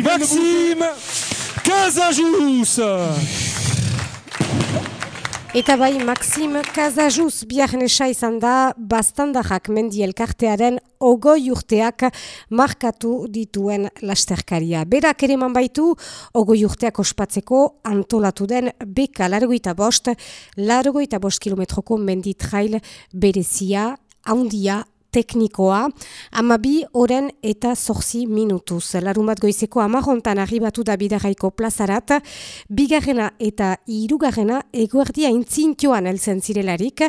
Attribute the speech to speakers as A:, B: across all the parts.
A: Maxime Casajous
B: Eta bai, Maxim Kazajuz biarnesa izan da bastandajak mendi elkartearen ogoi urteak markatu dituen lasterkaria. Berak ere baitu, ogoi urteak ospatzeko antolatu den beka largoita bost, largoita bost kilometroko mendi trail berezia, haundia, teknikoa, amabi oren eta zorzi minutuz. Larun bat goizeko amarrontan arribatu da bidaraiko plazarat, bigarrena eta irugarrena eguerdia intzintioan elzen zirelarik,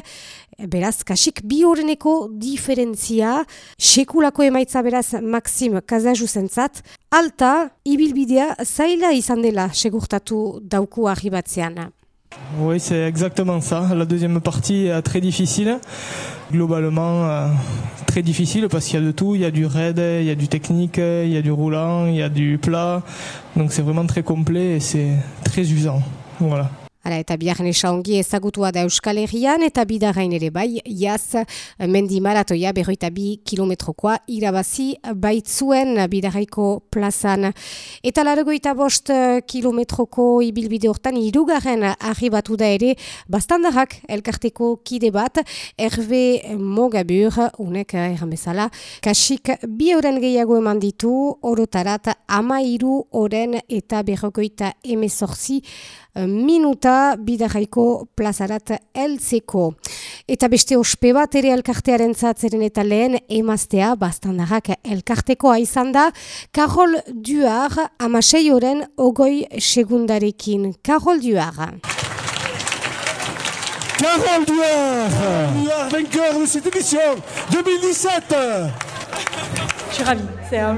B: beraz, kasik bi oreneko diferentzia, sekulako emaitza beraz Maxim Kazaju zentzat, alta, ibilbidea zaila izan dela segurtatu dauku arribatzean.
C: Oui, c'est exactement ça. La deuxième partie est très difficile. Globalement, euh, très difficile parce qu'il y a de tout. Il y a du raid, il y a du technique, il y a du roulant, il y a du plat. Donc c'est vraiment très complet et c'est très usant. Voilà.
B: Hala, eta biharren ongi ezagutua da Euskal Herrian, eta bidarain ere bai, jaz, mendi maratoia berroita bi kilometrokoa irabazi baitzuen bidaraiko plazan. Eta largoita bost kilometroko ibilbide hortan, irugarren arribatu da ere, bastandarrak elkarteko kide bat, erbe mogabur, unek erran bezala, kasik bi oren gehiago eman ditu, orotarat ama iru oren eta berrogoita emezorzi minuta bidarraiko plazarat eltzeko. Eta beste ospe bat ere elkartearen zatzeren eta lehen emaztea bastandarrak elkartekoa izan da Karol Duar amasei oren ogoi segundarekin. Karol Duar.
A: Carole Duar, Duar, vainqueur de cette édition 2017
D: Je suis ravie. C'est un...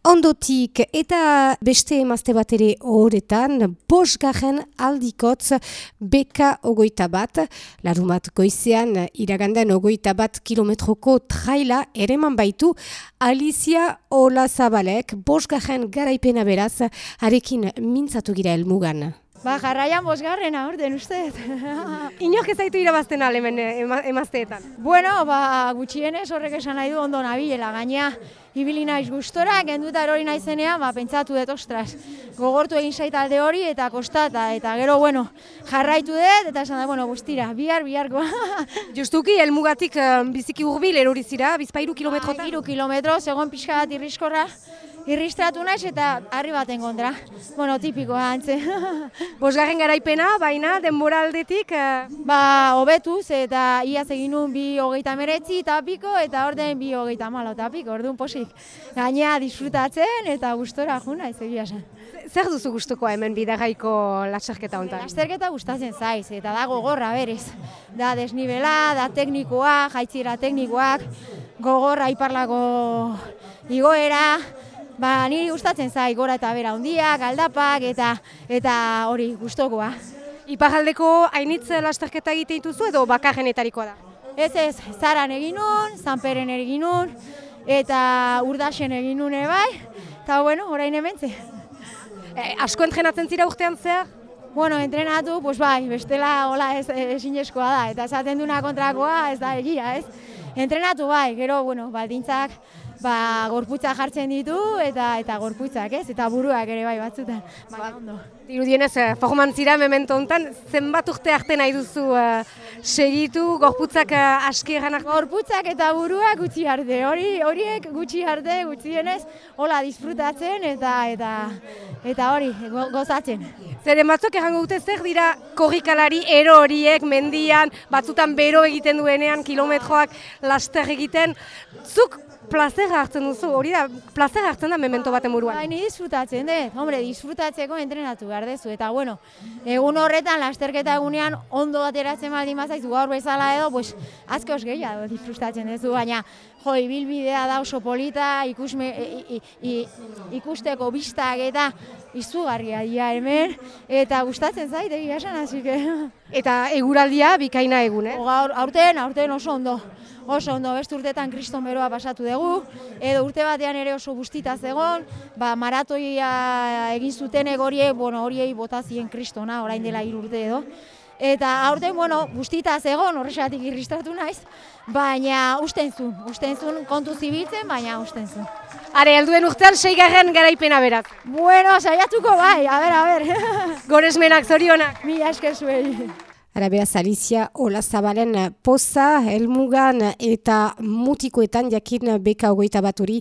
B: Ondotik eta beste emazte bat ere horretan, bosgarren aldikotz beka ogoita bat, larumat goizean iragandan ogoita bat kilometroko traila ereman baitu, Alicia Ola Zabalek bosgarren garaipena beraz, arekin mintzatu gira elmugan.
E: Ba, jarraian bosgarrena orden uste.
B: Inok ez zaitu irabazten alemen emazteetan?
E: Bueno, ba, gutxienez horrek esan nahi du ondo nabilela, gainea ibili naiz gustora, genduta erori naizenean, ba, pentsatu dut, ostras, gogortu egin zait alde hori eta kostata, eta gero, bueno, jarraitu dut, eta esan da, bueno, guztira, bihar, biharko.
B: Justuki, elmugatik biziki hurbil erori zira, bizpairu kilometrotan?
E: Ba, iru kilometro, segon pixka bat irriskorra, irristratu naiz eta harri baten kontra. Bueno, tipikoa antze.
B: Bosgarren garaipena, baina denbora aldetik?
E: Ba, hobetuz eta iaz egin nun bi hogeita meretzi eta piko eta orden bi hogeita malo eta piko, orduan posik. Gainea disfrutatzen eta gustora juna ez egia zen.
B: Zer duzu gustuko hemen bidarraiko latxarketa honetan?
E: Lasterketa gustatzen zaiz eta da gogorra berez. Da desnibela, da teknikoa, jaitzira teknikoak, gogorra iparlako igoera, Ba, niri gustatzen zai gora eta bera hundiak, aldapak eta eta hori gustokoa.
B: Iparraldeko hainitz lasterketa egite dituzu edo bakarrenetarikoa da?
E: Ez ez, zaran egin nun, zanperen egin nun, eta urdasen egin nun bai, eta bueno, orain hementze.
B: E, asko entrenatzen zira urtean zehar?
E: Bueno, entrenatu, pues bai, bestela hola ez ezinezkoa da, eta esaten duna kontrakoa ez da egia, ez? Entrenatu bai, gero, bueno, baldintzak, ba, gorputza jartzen ditu eta eta gorputzak, ez? Eta buruak ere bai batzutan. Ba, ondo.
B: Dirudienez, uh, formantzira memento hontan zenbat urte arte nahi duzu uh, segitu, gorputzak uh, aski
E: Gorputzak eta buruak gutxi arte, hori horiek gutxi arte, gutxienez, hola disfrutatzen eta eta eta hori, gozatzen.
B: Zeren batzuk errango dute zer dira korrikalari ero horiek mendian, batzutan bero egiten duenean, kilometroak laster egiten, zuk plazer hartzen duzu, hori da, plazer hartzen da memento baten buruan.
E: Baina disfrutatzen, de, hombre, disfrutatzeko entrenatu behar dezu, eta bueno, egun horretan, lasterketa egunean, ondo ateratzen baldin mazaizu gaur bezala edo, pues, asko gehiago disfrutatzen duzu, baina jo, ibilbidea da oso polita, ikusme, i, i, i, ikusteko bistak eta izugarria dira hemen, eta gustatzen zait egia esan, hasi que...
B: Eta eguraldia bikaina egun, eh?
E: Gaur, aurten, aurten oso ondo. Oso ondo, beste urtetan kriston beroa pasatu dugu, edo urte batean ere oso guztita zegon, ba, maratoia egin zuten egorie, bueno, horiei botazien kristona, orain dela hiru urte edo. Eta aurten, bueno, guztita zegon, horrexatik irristratu naiz, baina usten zuen, usten zuen kontu zibiltzen, baina usten zuen.
B: Are, helduen urtean seigarren garaipena beraz.
E: Bueno, saiatuko bai, a ber, a ber.
B: Goresmenak zorionak.
E: Mila esker zuei.
B: Ara beraz, Alicia Olazabalen poza, helmugan eta mutikoetan jakin beka hogeita bat hori.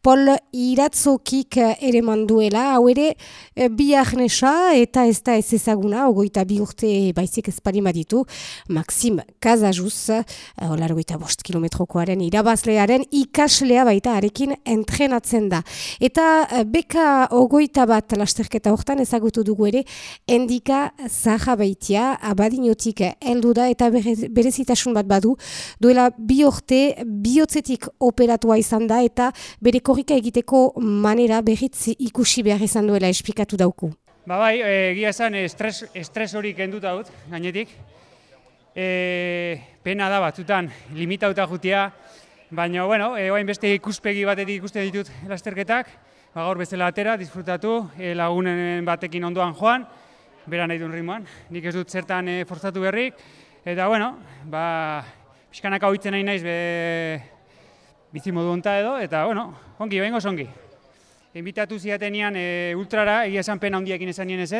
B: Pol Iratzokik ere manduela, hau ere bi ahnesa eta ez da ez ezaguna, hogeita bi urte baizik ezpari ditu Maxim Kazajuz, holar hogeita bost kilometrokoaren irabazlearen ikaslea baita arekin entrenatzen da. Eta beka hogeita bat lasterketa hortan ezagutu dugu ere, endika zaha baitia, abadin Espainiotik heldu da eta berezitasun bat badu, duela bi orte bihotzetik operatua izan da eta bere korrika egiteko manera berriz ikusi behar izan duela esplikatu dauku.
F: Ba bai, egia esan estres, estres hori kenduta dut, gainetik. E, pena da batzutan limitauta jutia, baina bueno, e, beste ikuspegi batetik ikusten ditut lasterketak, ba, gaur bezala atera, disfrutatu, e, lagunen batekin ondoan joan, bera nahi duen ritmoan. Nik ez dut zertan e, forzatu berrik, eta bueno, ba, pixkanak hau nahi naiz be, bizi modu onta edo, eta bueno, ongi, behin ongi. Inbitatu ziatenean e, ultrara, egia esan pena handiekin esan nien ez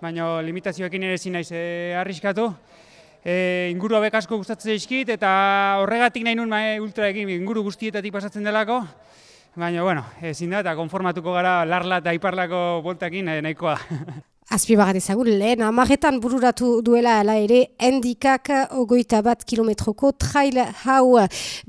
F: baina limitazioekin ere zin naiz e, arriskatu. E, inguru hauek asko gustatzen zaizkit eta horregatik nahi nuen e, ultra egin inguru guztietatik pasatzen delako. Baina, bueno, ezin da, eta konformatuko gara larla eta iparlako boltakin nahikoa.
B: Azpibagat ezagun, lehen amaretan bururatu duela ala ere endikak ogoita bat kilometroko trail hau.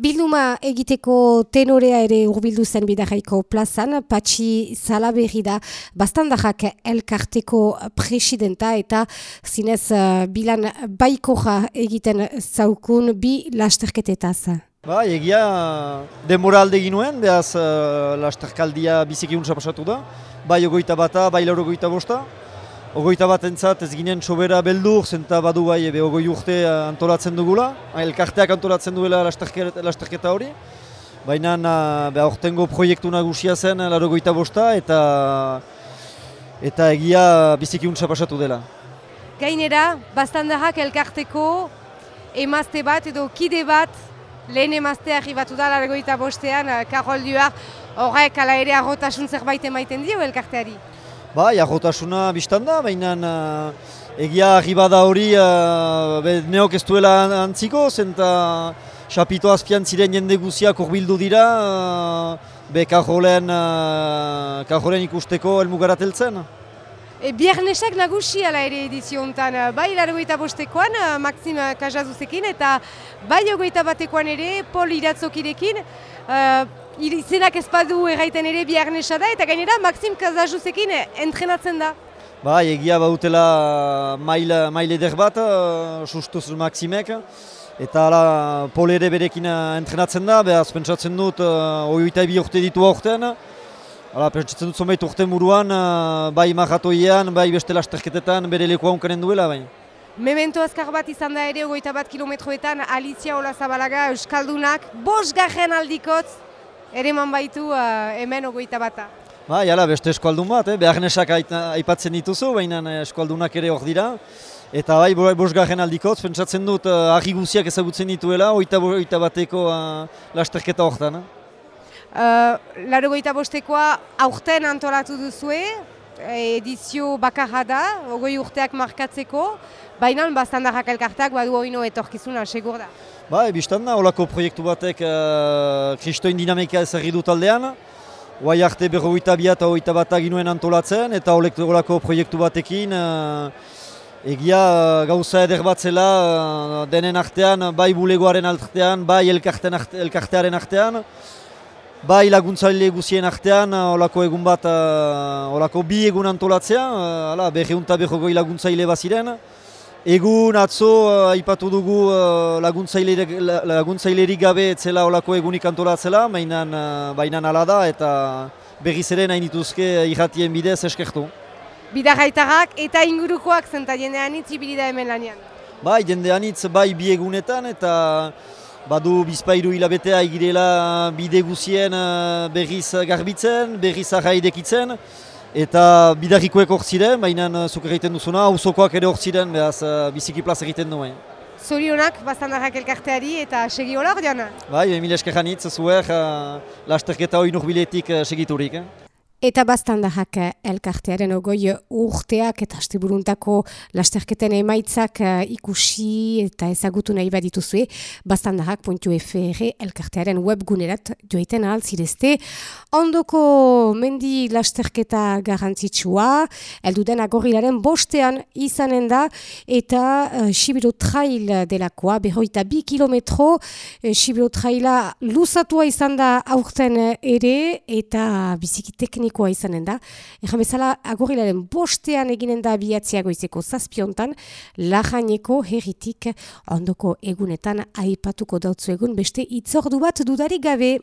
B: Bilduma egiteko tenorea ere urbildu zen bidarraiko plazan, patxi salaberri da bastandajak elkarteko presidenta eta zinez uh, bilan baikoja egiten zaukun bi lasterketetaz.
G: Ba, egia demoralde ginuen, behaz uh, lasterkaldia biziki unsa pasatu da, bai ogoita bata, bai lauro ogoita bosta, Ogoita bat entzat ez ginen sobera beldur, zenta badu bai ebe ogoi urte eh, antolatzen dugula, elkarteak antolatzen duela lasterketa hori. Baina be aurtengo proiektu nagusia zen laro goita bosta eta eta egia biziki untsa pasatu dela.
B: Gainera, bastandarrak elkarteko emazte bat edo kide bat lehen emazte arribatu da laro goita bostean, eh, Karol Duar horrek ala ere arrotasun zerbait emaiten dio elkarteari.
G: Ba, jarrotasuna biztan da, baina uh, egia arribada hori uh, neok ez duela antziko, zenta xapito azpian ziren jende guziak urbildu dira, uh, be kajolen, uh, ikusteko elmugarateltzen.
B: E, Biernesak nagusi ala ere edizio honetan, bai largoita bostekoan, Maxim Kajazuzekin, eta bai ogoita batekoan ere, Pol Iratzokirekin, uh, izenak ez badu erraiten ere biharnesa da, eta gainera Maxim Kazajuzekin entrenatzen da.
G: Ba, egia bautela maile, maile eder bat, uh, sustuz Maximek, eta ala pol ere berekin entrenatzen da, behaz pentsatzen dut uh, oioita bi urte ditu aurten, Hala, pentsatzen dut zonbait urte muruan, bai maratoian, bai beste lasterketetan bere lekoa unkanen duela, bai.
B: Memento azkar bat izan da ere, ogoita bat kilometroetan, Alicia Olazabalaga, Euskaldunak, bos garren aldikotz, ere man baitu uh, hemen ogoita bata.
G: Ba, jala, beste eskualdun bat, eh? behar nesak aipatzen dituzu, baina eh, eskualdunak ere hor dira. Eta bai, bos garen aldikotz, pentsatzen dut, uh, argi guziak ezagutzen dituela, oita, oita bateko uh, lasterketa horretan. Eh?
B: Uh, Laro goita bostekoa aurten antolatu duzue, edizio bakarra da, ogoi urteak markatzeko, baina bastandarrak elkarteak badu oino etorkizuna, segur da.
G: Ba, ebistan da, olako proiektu batek kristoin dinamika ezagri dut aldean. Oai arte berroita bi eta oita bat aginuen antolatzen, eta olako proiektu batekin uh, egia uh, gauza eder bat zela uh, denen artean, bai bulegoaren artean, bai elkartearen artean, bai laguntzaile guzien artean, olako egun bat, uh, bi egun antolatzea, uh, berreunta berrogoi laguntzaile baziren, Egun atzo uh, aipatu dugu uh, laguntzailerik, laguntzailerik gabe etzela olako egunik antolatzela, mainan, uh, bainan ala da eta berriz ere nahi dituzke irratien bidez eskertu.
B: Bidarraitarrak eta ingurukoak zenta jendean itzi da hemen lanian.
G: Bai, jendean itz bai bi egunetan eta badu bizpairu hilabetea egirela bide guzien uh, berriz garbitzen, berriz arraidekitzen. Eta bidarrikoek hor ziren, baina zuk egiten duzuna, hauzokoak ere hor ziren, behaz biziki plaz egiten duen.
B: Zorionak, bastandarrak elkarteari eta segi hola hor diana?
G: Bai, emile eskerranitz, zuer, uh, lasterketa hori nurbiletik uh, segiturik. Eh?
B: Eta bastandarrak elkartearen ogoi urteak eta asteburuntako lasterketen emaitzak uh, ikusi eta ezagutu nahi badituzue, bastandarrak.fr elkartearen webgunerat joiten ahal zirezte. Ondoko mendi lasterketa garrantzitsua, elduden agorilaren bostean izanen da, eta uh, Sibiro Trail delakoa, berroita bi kilometro, uh, Sibiro Traila luzatua izan da aurten ere, eta biziki teknik teknikoa izanen da. Ejan bezala, agorilaren bostean eginen da biatziago izeko zazpiontan, lajaneko herritik ondoko egunetan aipatuko dautzu egun beste itzordu bat dudarik gabe.